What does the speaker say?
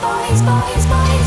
boys, boys, boys.